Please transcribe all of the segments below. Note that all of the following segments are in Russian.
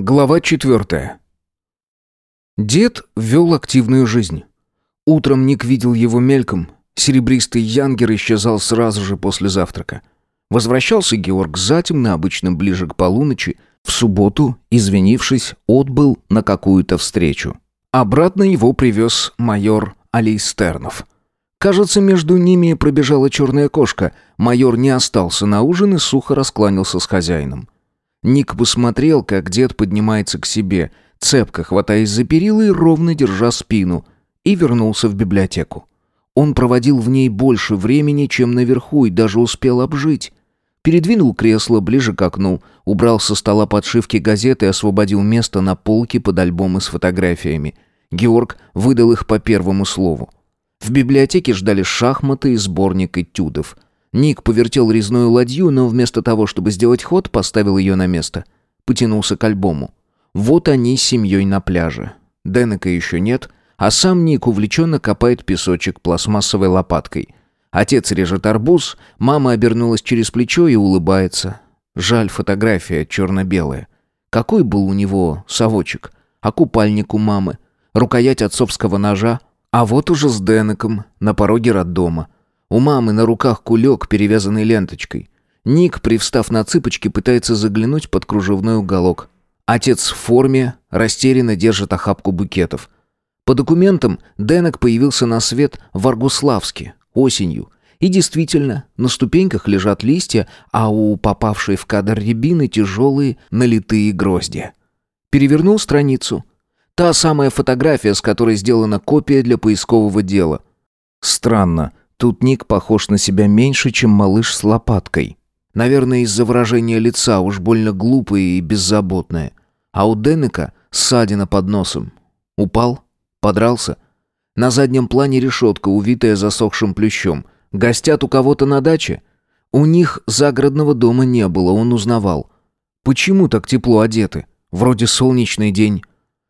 Глава четвертая. Дед вел активную жизнь. Утром Ник видел его мельком. Серебристый янгер исчезал сразу же после завтрака. Возвращался Георг затемно, обычно ближе к полуночи. В субботу, извинившись, отбыл на какую-то встречу. Обратно его привез майор Алейстернов. Кажется, между ними пробежала черная кошка. Майор не остался на ужин и сухо раскланялся с хозяином. Ник посмотрел, как дед поднимается к себе, цепко хватаясь за перила и ровно держа спину, и вернулся в библиотеку. Он проводил в ней больше времени, чем наверху, и даже успел обжить. Передвинул кресло ближе к окну, убрал со стола подшивки газеты и освободил место на полке под альбомы с фотографиями. Георг выдал их по первому слову. В библиотеке ждали шахматы и сборник этюдов – Ник повертел резную ладью, но вместо того, чтобы сделать ход, поставил ее на место. Потянулся к альбому. Вот они с семьей на пляже. Денека еще нет, а сам Ник увлеченно копает песочек пластмассовой лопаткой. Отец режет арбуз, мама обернулась через плечо и улыбается. Жаль, фотография черно-белая. Какой был у него совочек? А купальник у мамы? Рукоять отцовского ножа? А вот уже с Денеком на пороге роддома. У мамы на руках кулек, перевязанный ленточкой. Ник, привстав на цыпочки, пытается заглянуть под кружевной уголок. Отец в форме, растерянно держит охапку букетов. По документам, Денек появился на свет в Аргуславске, осенью. И действительно, на ступеньках лежат листья, а у попавшей в кадр рябины тяжелые налитые гроздья. Перевернул страницу. Та самая фотография, с которой сделана копия для поискового дела. Странно, Тут Ник похож на себя меньше, чем малыш с лопаткой. Наверное, из-за выражения лица уж больно глупое и беззаботное. А у Денека ссадина под носом. Упал? Подрался? На заднем плане решетка, увитая засохшим плющом. Гостят у кого-то на даче? У них загородного дома не было, он узнавал. Почему так тепло одеты? Вроде солнечный день.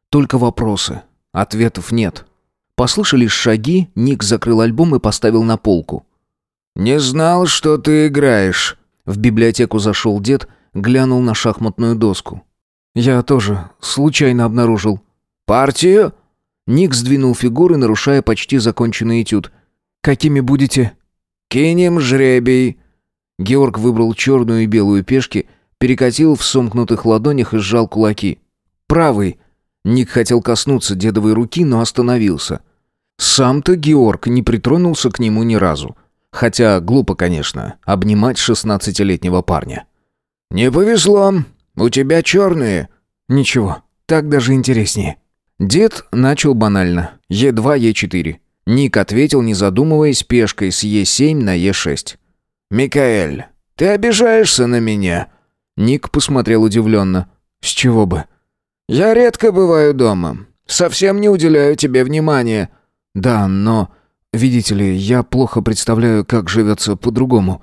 Только вопросы. Ответов нет. Послышались шаги, Ник закрыл альбом и поставил на полку. «Не знал, что ты играешь». В библиотеку зашел дед, глянул на шахматную доску. «Я тоже случайно обнаружил». «Партию?» Ник сдвинул фигуры, нарушая почти законченный этюд. «Какими будете?» «Кинем жребий». Георг выбрал черную и белую пешки, перекатил в сомкнутых ладонях и сжал кулаки. «Правый». Ник хотел коснуться дедовой руки, но остановился. Сам-то Георг не притронулся к нему ни разу. Хотя глупо, конечно, обнимать шестнадцатилетнего парня. «Не повезло. У тебя черные». «Ничего, так даже интереснее». Дед начал банально. Е2, Е4. Ник ответил, не задумываясь, пешкой с Е7 на Е6. «Микаэль, ты обижаешься на меня?» Ник посмотрел удивленно. «С чего бы?» «Я редко бываю дома. Совсем не уделяю тебе внимания». «Да, но... Видите ли, я плохо представляю, как живется по-другому».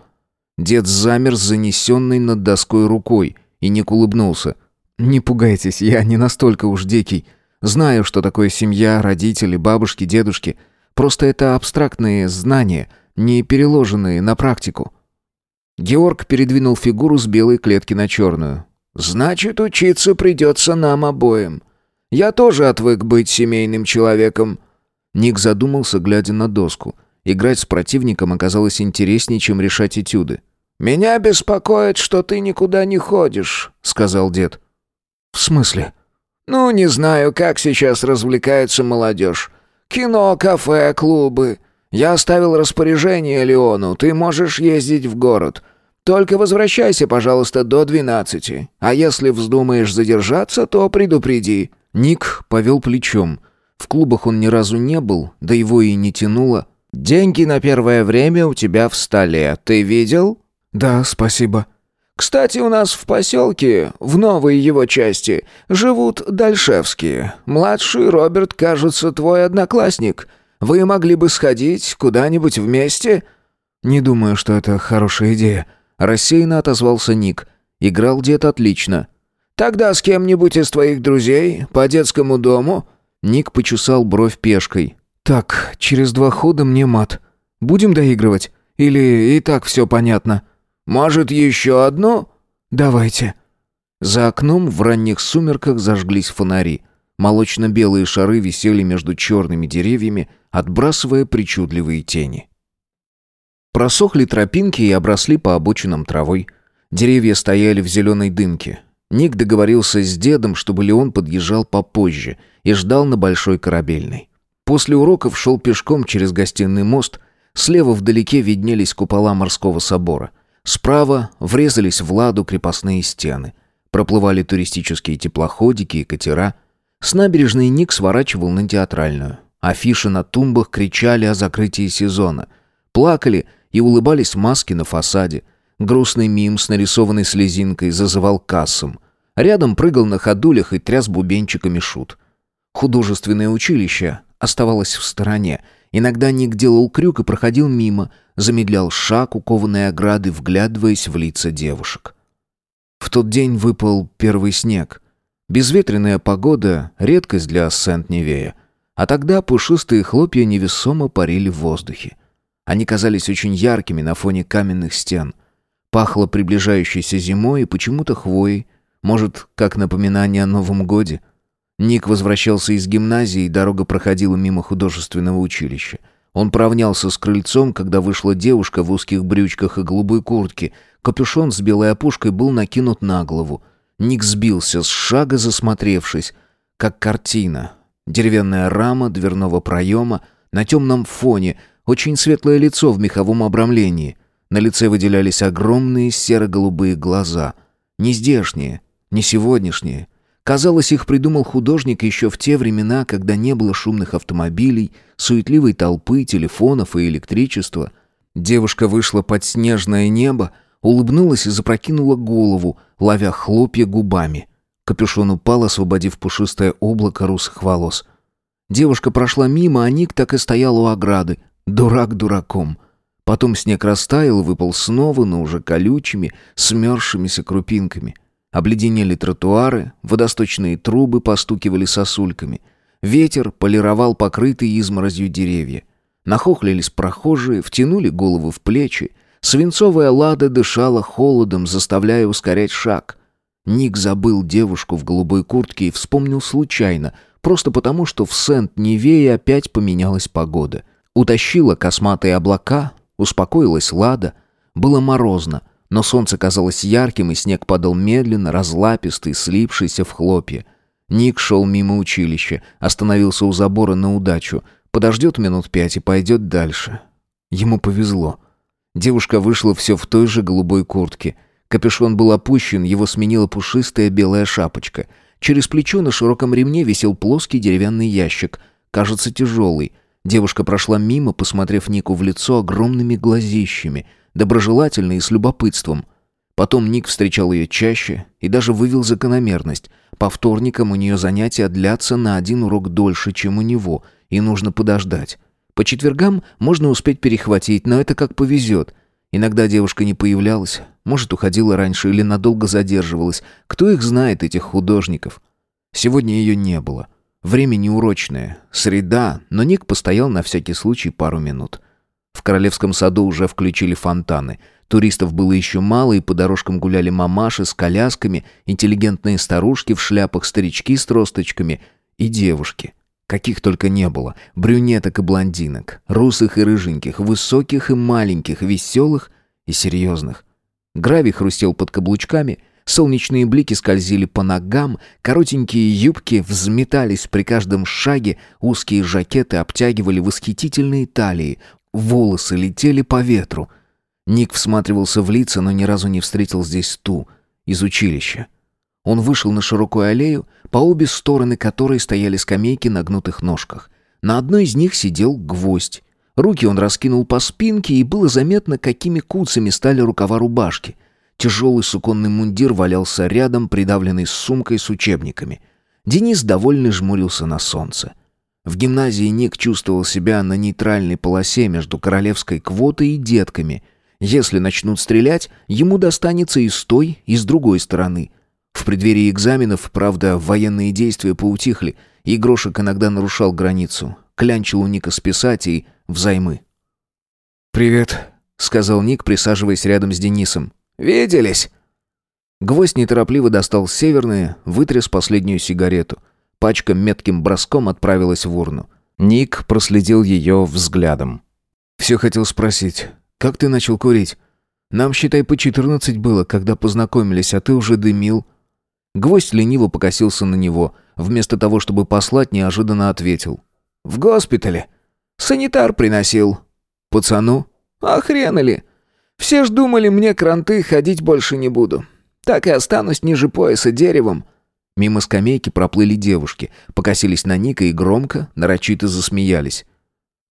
Дед замер с занесенной над доской рукой, и Ник улыбнулся. «Не пугайтесь, я не настолько уж дикий. Знаю, что такое семья, родители, бабушки, дедушки. Просто это абстрактные знания, не переложенные на практику». Георг передвинул фигуру с белой клетки на черную. «Значит, учиться придется нам обоим. Я тоже отвык быть семейным человеком. Ник задумался, глядя на доску. Играть с противником оказалось интереснее, чем решать этюды. «Меня беспокоит, что ты никуда не ходишь», — сказал дед. «В смысле?» «Ну, не знаю, как сейчас развлекается молодежь. Кино, кафе, клубы. Я оставил распоряжение Леону, ты можешь ездить в город. Только возвращайся, пожалуйста, до двенадцати. А если вздумаешь задержаться, то предупреди». Ник повел плечом. В клубах он ни разу не был, да его и не тянуло. «Деньги на первое время у тебя в столе. Ты видел?» «Да, спасибо». «Кстати, у нас в поселке, в новой его части, живут Дальшевские. Младший Роберт, кажется, твой одноклассник. Вы могли бы сходить куда-нибудь вместе?» «Не думаю, что это хорошая идея», — рассеянно отозвался Ник. «Играл дед отлично». «Тогда с кем-нибудь из твоих друзей, по детскому дому?» Ник почесал бровь пешкой. «Так, через два хода мне мат. Будем доигрывать? Или и так все понятно?» «Может, еще одну?» «Давайте». За окном в ранних сумерках зажглись фонари. Молочно-белые шары висели между черными деревьями, отбрасывая причудливые тени. Просохли тропинки и обросли по обочинам травой. Деревья стояли в зеленой дымке. Ник договорился с дедом, чтобы Леон подъезжал попозже и ждал на Большой Корабельной. После уроков шел пешком через гостиный мост. Слева вдалеке виднелись купола морского собора. Справа врезались в ладу крепостные стены. Проплывали туристические теплоходики и катера. С набережной Ник сворачивал на театральную. Афиши на тумбах кричали о закрытии сезона. Плакали и улыбались маски на фасаде. Грустный мим с нарисованной слезинкой зазывал кассам. Рядом прыгал на ходулях и тряс бубенчиками шут. Художественное училище оставалось в стороне. Иногда Ник делал крюк и проходил мимо, замедлял шаг у кованой ограды, вглядываясь в лица девушек. В тот день выпал первый снег. Безветренная погода — редкость для Сент-Невея. А тогда пушистые хлопья невесомо парили в воздухе. Они казались очень яркими на фоне каменных стен. Пахло приближающейся зимой и почему-то хвоей, может, как напоминание о Новом Годе. Ник возвращался из гимназии, и дорога проходила мимо художественного училища. Он поравнялся с крыльцом, когда вышла девушка в узких брючках и голубой куртке. Капюшон с белой опушкой был накинут на голову. Ник сбился с шага, засмотревшись. Как картина. Деревянная рама дверного проема, на темном фоне, очень светлое лицо в меховом обрамлении. На лице выделялись огромные серо-голубые глаза. Не здешние, не сегодняшние. Казалось, их придумал художник еще в те времена, когда не было шумных автомобилей, суетливой толпы, телефонов и электричества. Девушка вышла под снежное небо, улыбнулась и запрокинула голову, ловя хлопья губами. Капюшон упал, освободив пушистое облако русых волос. Девушка прошла мимо, а Ник так и стоял у ограды. Дурак дураком. Потом снег растаял выпал снова, но уже колючими, смерзшимися крупинками. Обледенели тротуары, водосточные трубы постукивали сосульками. Ветер полировал покрытые изморозью деревья. Нахохлились прохожие, втянули головы в плечи. Свинцовая лада дышала холодом, заставляя ускорять шаг. Ник забыл девушку в голубой куртке и вспомнил случайно, просто потому, что в Сент-Невее опять поменялась погода. Утащила косматые облака, Успокоилась Лада. Было морозно, но солнце казалось ярким, и снег падал медленно, разлапистый, слипшийся в хлопья. Ник шел мимо училища, остановился у забора на удачу, подождет минут пять и пойдет дальше. Ему повезло. Девушка вышла все в той же голубой куртке. Капюшон был опущен, его сменила пушистая белая шапочка. Через плечо на широком ремне висел плоский деревянный ящик, кажется, тяжелый — Девушка прошла мимо, посмотрев Нику в лицо огромными глазищами, доброжелательно и с любопытством. Потом Ник встречал ее чаще и даже вывел закономерность. По вторникам у нее занятия длятся на один урок дольше, чем у него, и нужно подождать. По четвергам можно успеть перехватить, но это как повезет. Иногда девушка не появлялась, может, уходила раньше или надолго задерживалась. Кто их знает, этих художников? Сегодня ее не было. Время неурочное, среда, но Ник постоял на всякий случай пару минут. В Королевском саду уже включили фонтаны. Туристов было еще мало, и по дорожкам гуляли мамаши с колясками, интеллигентные старушки в шляпах, старички с тросточками и девушки. Каких только не было. Брюнеток и блондинок, русых и рыженьких, высоких и маленьких, веселых и серьезных. Гравий хрустел под каблучками — Солнечные блики скользили по ногам, коротенькие юбки взметались при каждом шаге, узкие жакеты обтягивали восхитительные талии, волосы летели по ветру. Ник всматривался в лица, но ни разу не встретил здесь ту, из училища. Он вышел на широкую аллею, по обе стороны которой стояли скамейки на гнутых ножках. На одной из них сидел гвоздь. Руки он раскинул по спинке, и было заметно, какими куцами стали рукава рубашки — Тяжелый суконный мундир валялся рядом, придавленный сумкой с учебниками. Денис довольно жмурился на солнце. В гимназии Ник чувствовал себя на нейтральной полосе между королевской квотой и детками. Если начнут стрелять, ему достанется и с той, и с другой стороны. В преддверии экзаменов, правда, военные действия поутихли, и Грошек иногда нарушал границу. Клянчил у Ника списать и взаймы. «Привет», — сказал Ник, присаживаясь рядом с Денисом. Виделись?» Гвоздь неторопливо достал северные, вытряс последнюю сигарету. Пачка метким броском отправилась в урну. Ник проследил ее взглядом. «Все хотел спросить, как ты начал курить? Нам, считай, по четырнадцать было, когда познакомились, а ты уже дымил». Гвоздь лениво покосился на него. Вместо того, чтобы послать, неожиданно ответил. «В госпитале. Санитар приносил». «Пацану?» «А ли? Все ж думали, мне кранты ходить больше не буду. Так и останусь ниже пояса деревом». Мимо скамейки проплыли девушки, покосились на Ника и громко, нарочито засмеялись.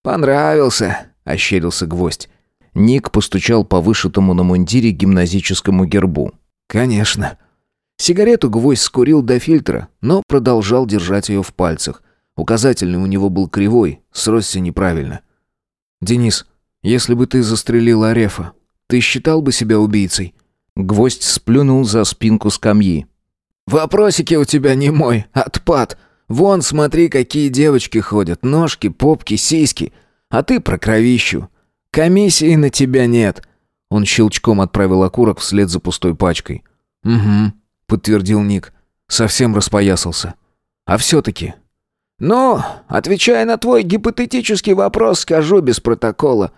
«Понравился», — ощерился гвоздь. Ник постучал по вышитому на мундире гимназическому гербу. «Конечно». Сигарету гвоздь скурил до фильтра, но продолжал держать ее в пальцах. Указательный у него был кривой, сросся неправильно. «Денис, если бы ты застрелил Арефа, ты считал бы себя убийцей?» Гвоздь сплюнул за спинку скамьи. «Вопросики у тебя не мой, отпад. Вон, смотри, какие девочки ходят. Ножки, попки, сиськи. А ты про кровищу. Комиссии на тебя нет». Он щелчком отправил окурок вслед за пустой пачкой. «Угу», — подтвердил Ник. Совсем распоясался. «А все-таки...» «Ну, отвечая на твой гипотетический вопрос, скажу без протокола.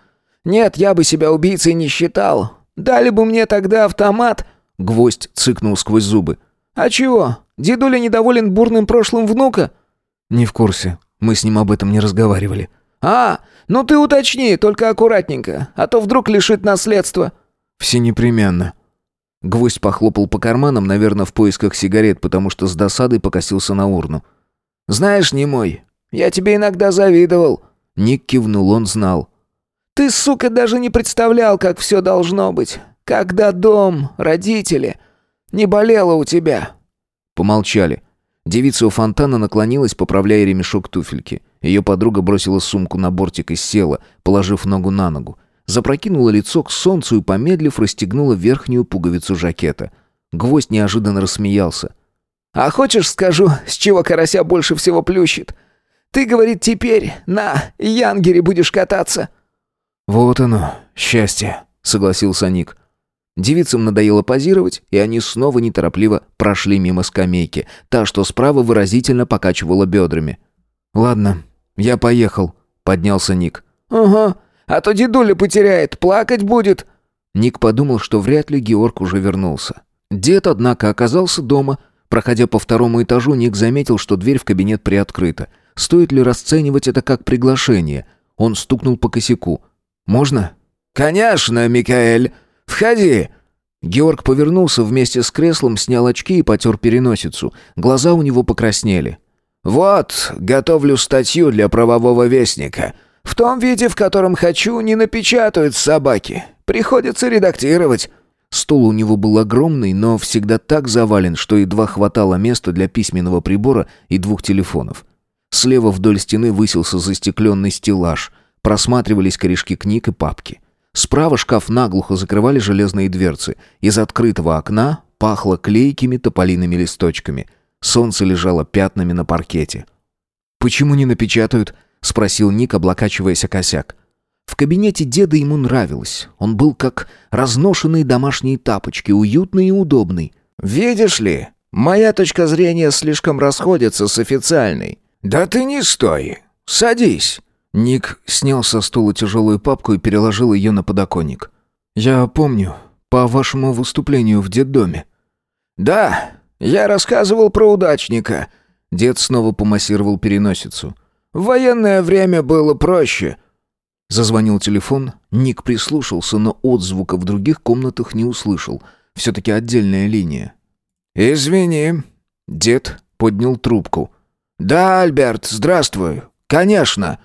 Нет, я бы себя убийцей не считал. Дали бы мне тогда автомат...» Гвоздь цыкнул сквозь зубы. «А чего? Дедуля недоволен бурным прошлым внука?» «Не в курсе. Мы с ним об этом не разговаривали». «А, ну ты уточни, только аккуратненько, а то вдруг лишит наследства». «Все непременно». Гвоздь похлопал по карманам, наверное, в поисках сигарет, потому что с досадой покосился на урну. «Знаешь, не мой, я тебе иногда завидовал». Ник кивнул, он знал. «Ты, сука, даже не представлял, как все должно быть. Когда дом, родители. Не болело у тебя». Помолчали. Девица у фонтана наклонилась, поправляя ремешок туфельки. Ее подруга бросила сумку на бортик и села, положив ногу на ногу. Запрокинула лицо к солнцу и, помедлив, расстегнула верхнюю пуговицу жакета. Гвоздь неожиданно рассмеялся. «А хочешь, скажу, с чего карася больше всего плющит? Ты, говорит, теперь на Янгере будешь кататься». «Вот оно, счастье», — согласился Ник. Девицам надоело позировать, и они снова неторопливо прошли мимо скамейки, та, что справа выразительно покачивала бедрами. «Ладно, я поехал», — поднялся Ник. «Ага, а то дедуля потеряет, плакать будет». Ник подумал, что вряд ли Георг уже вернулся. Дед, однако, оказался дома. Проходя по второму этажу, Ник заметил, что дверь в кабинет приоткрыта. Стоит ли расценивать это как приглашение? Он стукнул по косяку. «Можно?» «Конечно, Микаэль!» «Входи!» Георг повернулся вместе с креслом, снял очки и потер переносицу. Глаза у него покраснели. «Вот, готовлю статью для правового вестника. В том виде, в котором хочу, не напечатают собаки. Приходится редактировать». Стул у него был огромный, но всегда так завален, что едва хватало места для письменного прибора и двух телефонов. Слева вдоль стены высился застекленный стеллаж. Просматривались корешки книг и папки. Справа шкаф наглухо закрывали железные дверцы. Из открытого окна пахло клейкими тополиными листочками. Солнце лежало пятнами на паркете. «Почему не напечатают?» — спросил Ник, облокачиваясь о косяк. В кабинете деда ему нравилось. Он был как разношенные домашние тапочки, уютный и удобный. «Видишь ли, моя точка зрения слишком расходится с официальной». «Да ты не стой. Садись». Ник снял со стула тяжелую папку и переложил ее на подоконник. «Я помню, по вашему выступлению в детдоме». «Да, я рассказывал про удачника». Дед снова помассировал переносицу. «В военное время было проще». Зазвонил телефон. Ник прислушался, но отзвука в других комнатах не услышал. Все-таки отдельная линия. «Извини». Дед поднял трубку. «Да, Альберт, здравствуй. Конечно».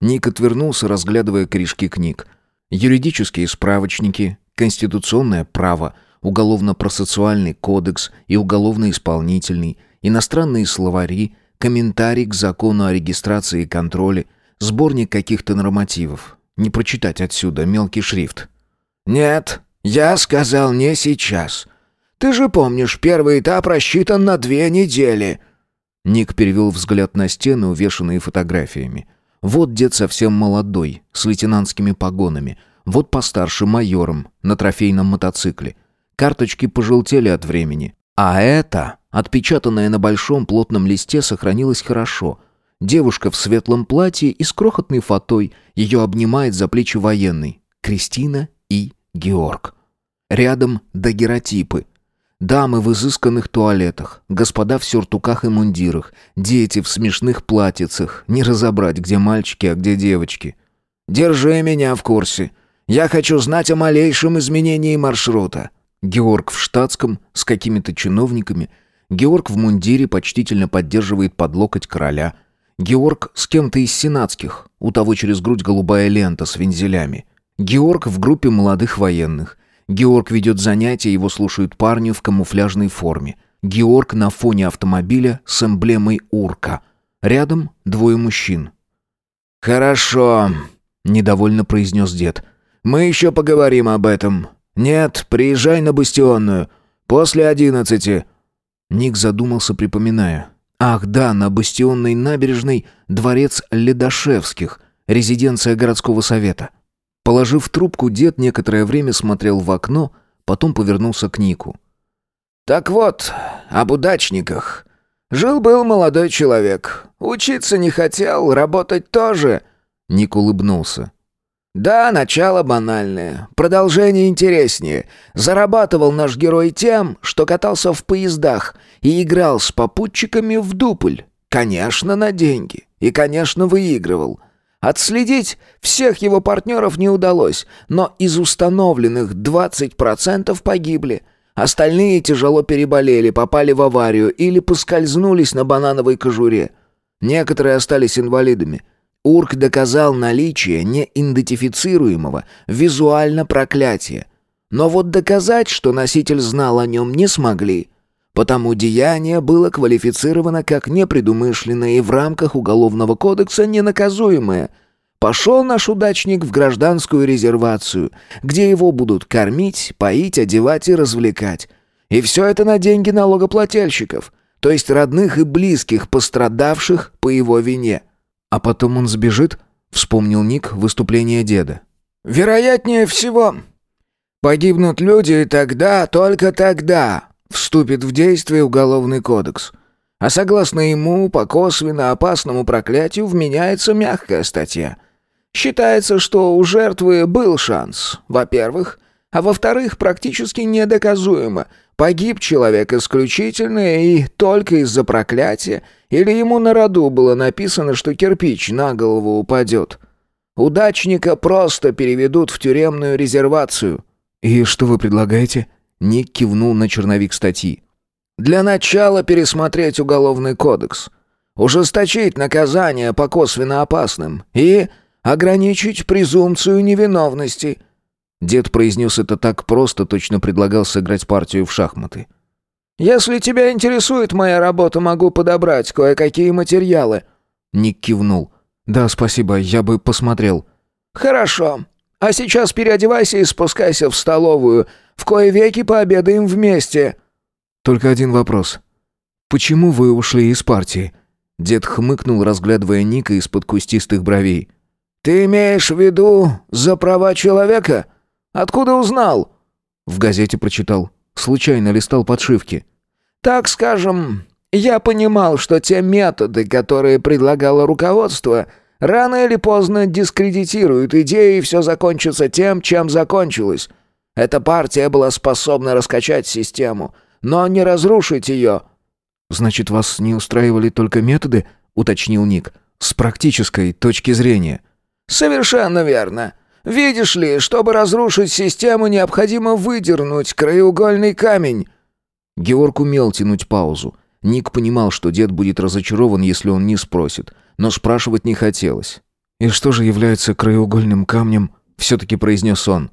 Ник отвернулся, разглядывая корешки книг. Юридические справочники, конституционное право, уголовно-процессуальный кодекс и уголовно-исполнительный, иностранные словари, комментарий к закону о регистрации и контроле, сборник каких-то нормативов. Не прочитать отсюда мелкий шрифт. «Нет, я сказал не сейчас. Ты же помнишь, первый этап рассчитан на две недели». Ник перевел взгляд на стены, увешанные фотографиями. Вот дед совсем молодой, с лейтенантскими погонами. Вот постарше майором, на трофейном мотоцикле. Карточки пожелтели от времени. А это, отпечатанное на большом плотном листе, сохранилось хорошо. Девушка в светлом платье и с крохотной фатой. Ее обнимает за плечи военный. Кристина и Георг. Рядом дагеротипы. Дамы в изысканных туалетах, господа в сюртуках и мундирах, дети в смешных платьицах, не разобрать, где мальчики, а где девочки. «Держи меня в курсе. Я хочу знать о малейшем изменении маршрута». Георг в штатском, с какими-то чиновниками. Георг в мундире почтительно поддерживает под локоть короля. Георг с кем-то из сенатских, у того через грудь голубая лента с вензелями. Георг в группе молодых военных. Георг ведет занятия, его слушают парни в камуфляжной форме. Георг на фоне автомобиля с эмблемой «Урка». Рядом двое мужчин. «Хорошо», — недовольно произнес дед. «Мы еще поговорим об этом. «Нет, приезжай на Бастионную. После одиннадцати». Ник задумался, припоминая. «Ах да, на Бастионной набережной дворец Ледошевских, резиденция городского совета». Положив трубку, дед некоторое время смотрел в окно, потом повернулся к Нику. «Так вот, об удачниках. Жил-был молодой человек. Учиться не хотел, работать тоже». Ник улыбнулся. Да, начало банальное, продолжение интереснее. Зарабатывал наш герой тем, что катался в поездах и играл с попутчиками в дупль. Конечно, на деньги. И, конечно, выигрывал. Отследить всех его партнеров не удалось, но из установленных 20% погибли. Остальные тяжело переболели, попали в аварию или поскользнулись на банановой кожуре. Некоторые остались инвалидами – Урк доказал наличие неидентифицируемого визуально проклятия. Но вот доказать, что носитель знал о нем, не смогли. Потому деяние было квалифицировано как непредумышленное и в рамках Уголовного кодекса ненаказуемое. Пошел наш удачник в гражданскую резервацию, где его будут кормить, поить, одевать и развлекать. И все это на деньги налогоплательщиков, то есть родных и близких пострадавших по его вине. «А потом он сбежит?» — вспомнил Ник выступление деда. «Вероятнее всего. Погибнут люди, и тогда, только тогда, вступит в действие Уголовный кодекс. А согласно ему, по косвенно опасному проклятию вменяется мягкая статья. Считается, что у жертвы был шанс, во-первых, а во-вторых, практически недоказуемо — Погиб человек исключительно и только из-за проклятия, или ему на роду было написано, что кирпич на голову упадет. Удачника просто переведут в тюремную резервацию». «И что вы предлагаете?» Ник кивнул на черновик статьи. «Для начала пересмотреть Уголовный кодекс, ужесточить наказание по косвенно опасным и ограничить презумпцию невиновности». Дед произнес это так просто, точно предлагал сыграть партию в шахматы. «Если тебя интересует моя работа, могу подобрать кое-какие материалы». Ник кивнул. «Да, спасибо, я бы посмотрел». «Хорошо. А сейчас переодевайся и спускайся в столовую. В кое веки пообедаем вместе». «Только один вопрос. Почему вы ушли из партии?» Дед хмыкнул, разглядывая Ника из-под кустистых бровей. «Ты имеешь в виду за права человека?» Откуда узнал?» В газете прочитал. Случайно листал подшивки. «Так скажем, я понимал, что те методы, которые предлагало руководство, рано или поздно дискредитируют идею, и все закончится тем, чем закончилось. Эта партия была способна раскачать систему, но не разрушить ее». «Значит, вас не устраивали только методы?» — уточнил Ник. «С практической точки зрения». «Совершенно верно. Видишь ли, чтобы разрушить систему, необходимо выдернуть краеугольный камень». Георг умел тянуть паузу. Ник понимал, что дед будет разочарован, если он не спросит, но спрашивать не хотелось. «И что же является краеугольным камнем?» — все-таки произнес он.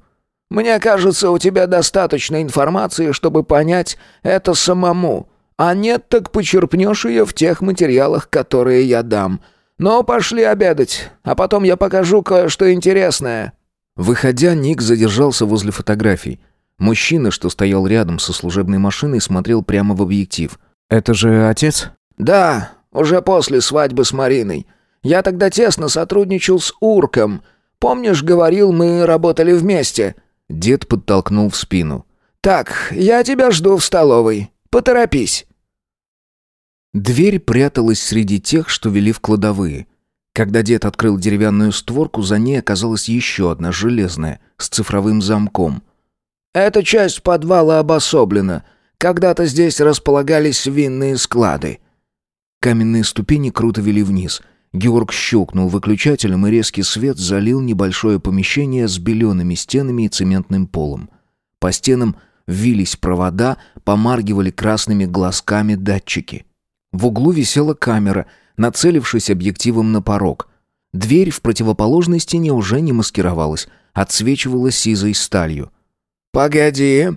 «Мне кажется, у тебя достаточно информации, чтобы понять это самому. А нет, так почерпнешь ее в тех материалах, которые я дам. Но пошли обедать, а потом я покажу кое-что интересное». Выходя, Ник задержался возле фотографий. Мужчина, что стоял рядом со служебной машиной, смотрел прямо в объектив. «Это же отец?» «Да, уже после свадьбы с Мариной. Я тогда тесно сотрудничал с Урком. Помнишь, говорил, мы работали вместе?» Дед подтолкнул в спину. «Так, я тебя жду в столовой. Поторопись». Дверь пряталась среди тех, что вели в кладовые. Когда дед открыл деревянную створку, за ней оказалась еще одна железная, с цифровым замком. «Эта часть подвала обособлена. Когда-то здесь располагались винные склады». Каменные ступени круто вели вниз. Георг щелкнул выключателем, и резкий свет залил небольшое помещение с белеными стенами и цементным полом. По стенам вились провода, помаргивали красными глазками датчики. В углу висела камера, нацелившись объективом на порог. Дверь в противоположной стене уже не маскировалась, отсвечивала сизой сталью. «Погоди!»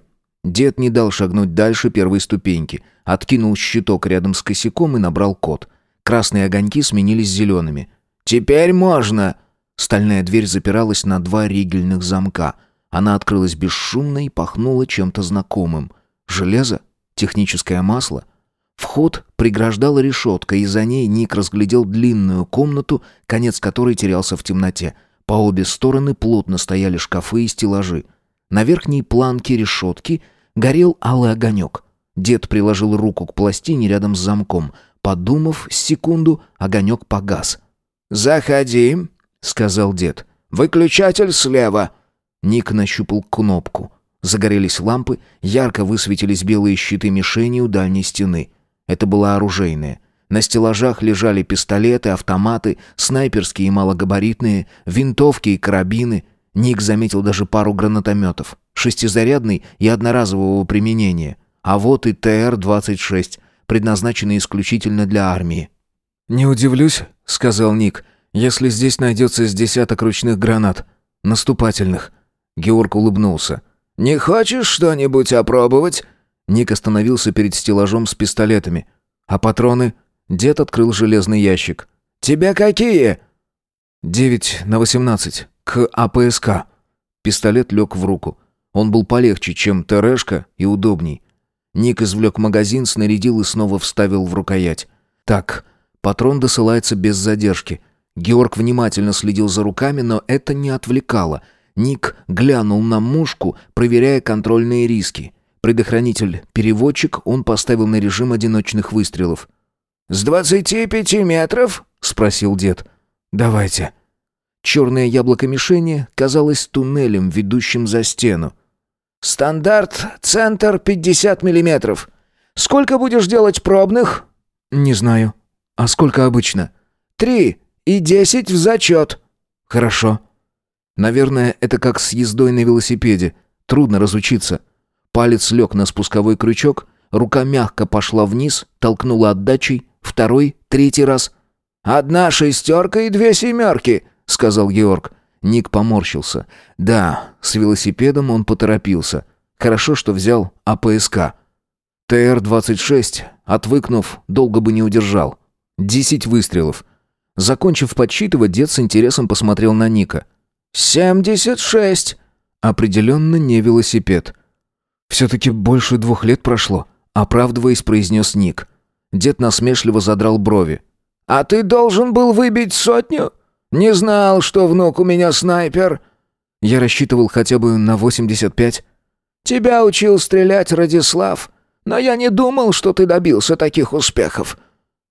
Дед не дал шагнуть дальше первой ступеньки, откинул щиток рядом с косяком и набрал код. Красные огоньки сменились зелеными. «Теперь можно!» Стальная дверь запиралась на два ригельных замка. Она открылась бесшумно и пахнула чем-то знакомым. Железо? Техническое масло? Вход преграждала решетка, и за ней Ник разглядел длинную комнату, конец которой терялся в темноте. По обе стороны плотно стояли шкафы и стеллажи. На верхней планке решетки горел алый огонек. Дед приложил руку к пластине рядом с замком. Подумав секунду, огонек погас. «Заходи», — сказал дед. «Выключатель слева». Ник нащупал кнопку. Загорелись лампы, ярко высветились белые щиты мишени у дальней стены. Это была оружейная. На стеллажах лежали пистолеты, автоматы, снайперские и малогабаритные, винтовки и карабины. Ник заметил даже пару гранатометов. Шестизарядный и одноразового применения. А вот и ТР-26 предназначенный исключительно для армии. «Не удивлюсь», — сказал Ник, — «если здесь найдется с десяток ручных гранат. Наступательных». Георг улыбнулся. «Не хочешь что-нибудь опробовать?» Ник остановился перед стеллажом с пистолетами. «А патроны?» Дед открыл железный ящик. «Тебе какие?» «Девять на восемнадцать. К АПСК». Пистолет лег в руку. Он был полегче, чем ТРшка и удобней. Ник извлек магазин, снарядил и снова вставил в рукоять. Так, патрон досылается без задержки. Георг внимательно следил за руками, но это не отвлекало. Ник глянул на мушку, проверяя контрольные риски. Предохранитель-переводчик он поставил на режим одиночных выстрелов. «С двадцати пяти метров?» — спросил дед. «Давайте». Черное яблоко мишени казалось туннелем, ведущим за стену. «Стандарт, центр 50 миллиметров. Сколько будешь делать пробных?» «Не знаю. А сколько обычно?» «Три и десять в зачет». «Хорошо». Наверное, это как с ездой на велосипеде. Трудно разучиться. Палец лег на спусковой крючок, рука мягко пошла вниз, толкнула отдачей, второй, третий раз. «Одна шестерка и две семерки», — сказал Георг. Ник поморщился. Да, с велосипедом он поторопился. Хорошо, что взял АПСК. ТР-26, отвыкнув, долго бы не удержал. Десять выстрелов. Закончив подсчитывать, дед с интересом посмотрел на Ника. «Семьдесят шесть!» Определенно не велосипед. «Все-таки больше двух лет прошло», — оправдываясь, произнес Ник. Дед насмешливо задрал брови. «А ты должен был выбить сотню?» «Не знал, что внук у меня снайпер». Я рассчитывал хотя бы на 85. «Тебя учил стрелять Радислав, но я не думал, что ты добился таких успехов».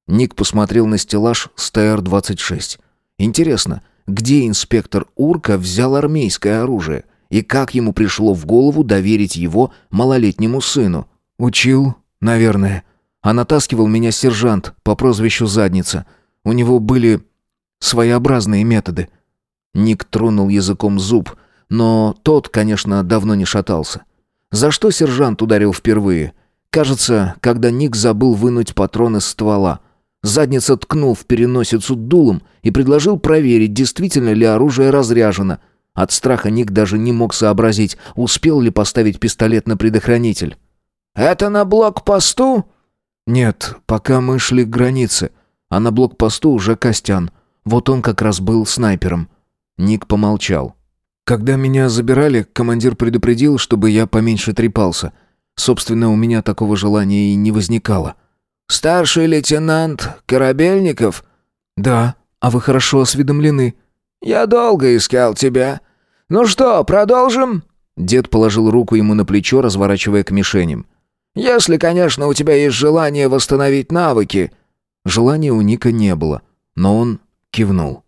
Ник посмотрел на стеллаж с ТР-26. «Интересно, где инспектор Урка взял армейское оружие? И как ему пришло в голову доверить его малолетнему сыну? Учил, наверное. А натаскивал меня сержант по прозвищу Задница. У него были своеобразные методы. Ник тронул языком зуб, но тот, конечно, давно не шатался. За что сержант ударил впервые? Кажется, когда Ник забыл вынуть патрон из ствола. Задница ткнул в переносицу дулом и предложил проверить, действительно ли оружие разряжено. От страха Ник даже не мог сообразить, успел ли поставить пистолет на предохранитель. «Это на блокпосту?» «Нет, пока мы шли к границе, а на блокпосту уже Костян». Вот он как раз был снайпером. Ник помолчал. Когда меня забирали, командир предупредил, чтобы я поменьше трепался. Собственно, у меня такого желания и не возникало. «Старший лейтенант Корабельников?» «Да, а вы хорошо осведомлены». «Я долго искал тебя. Ну что, продолжим?» Дед положил руку ему на плечо, разворачивая к мишеням. «Если, конечно, у тебя есть желание восстановить навыки». Желания у Ника не было, но он кивнул.